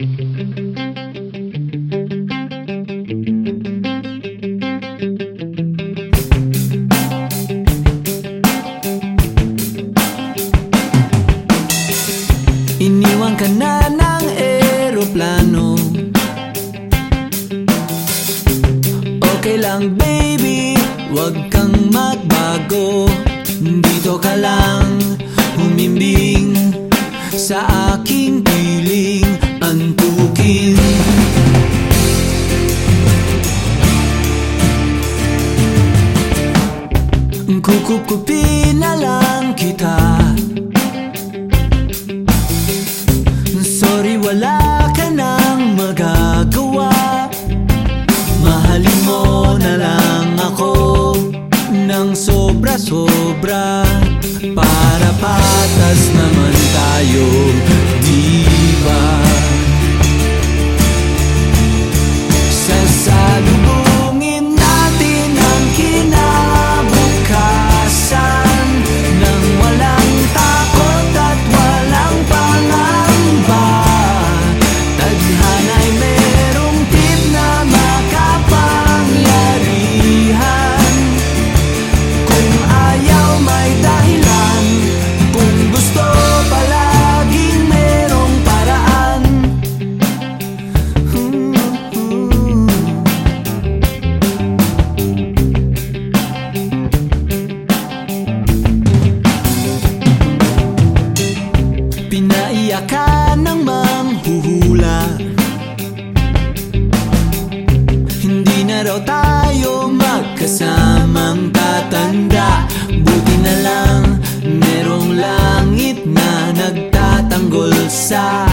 Iniwan ka na ng eroplano. Okay lang baby, wag kang magbago. Dito ka lang humimbing Sa aking piling antukin Kukupkupin na lang kita. Sorry wala ka nang magagawa. Mahalin na lang ako Nang sobra-sobra. Para patas naman tayo Kaya ka nang manghuhula. Hindi na raw tayo magkasamang tatanda. Buti na lang merong langit na nagtatanggol sa